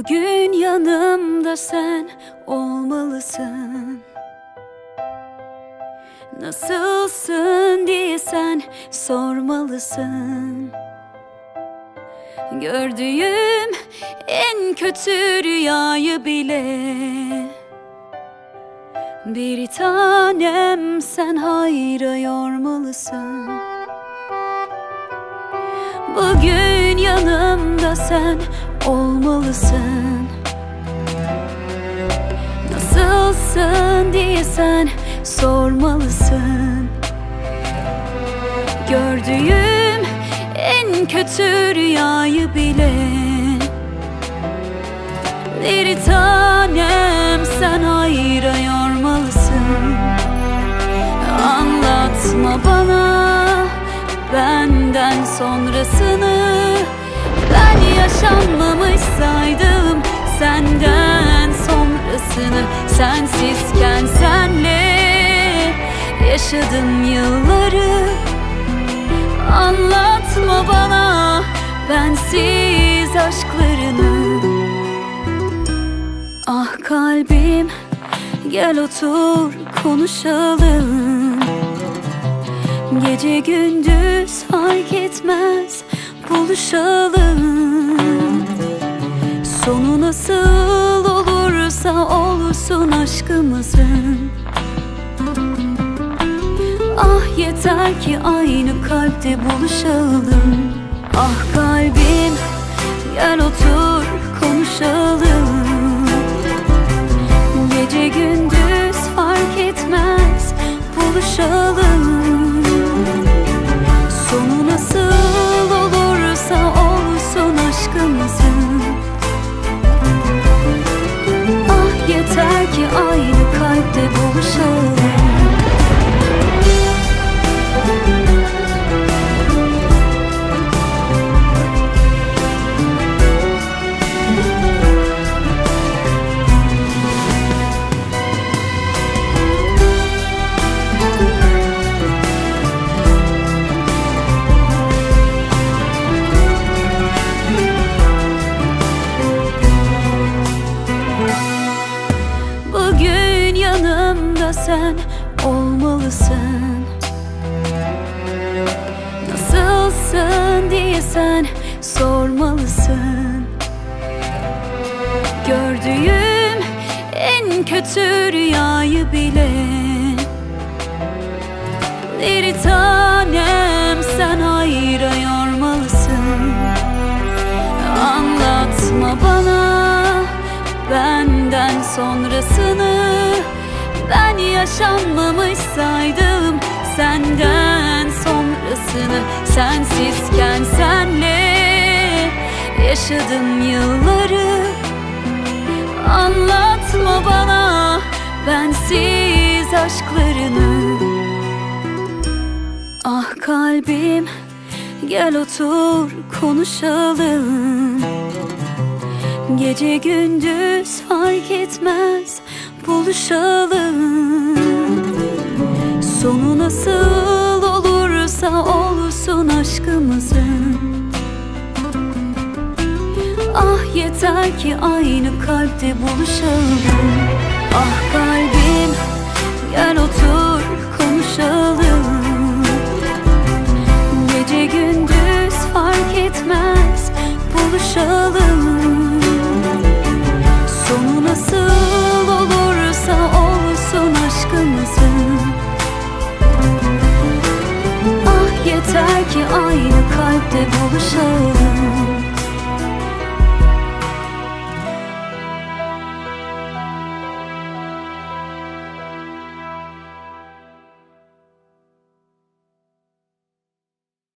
Bugün yanımda sen olmalısın. Nasılsın diye sen sormalısın. Gördüğüm en kötü rüyayı bile Bir tanem sen hayra yormalısın Bugün yanımda sen olmalısın. Nasılsın diye sen sormalısın. Gördüğüm en kötü rüyayı bile Bir tanem sen hayra yormalısın. Anlatma bana benden sonrasını sonrasını Sensizken senle yaşadım yılları. Anlatma bana bensiz aşklarını. Ah kalbim gel otur konuşalım. Gece gündüz fark etmez buluşalım. Sonu nasıl olursa olsun aşkımızın Ah yeter ki aynı kalpte buluşalım. Ah yeter ki aynı kalpte buluşalım sen sormalısın. Gördüğüm en kötü rüyayı bile Bir tanem sen hayra yormalısın. Anlatma bana benden sonrasını. Ben yaşanmamış saydım senden sonrasını Sensizken senle yaşadım yılları. Anlatma bana bensiz aşklarını. Ah kalbim gel otur konuşalım. Gece gündüz fark etmez buluşalım. Sonu nasıl olursa olsun aşkımızın Ah yeter ki aynı kalpte buluşalım. Ah kalbim gel otur konuşalım. Gece gündüz fark etmez buluşalım Kalpte buluşalım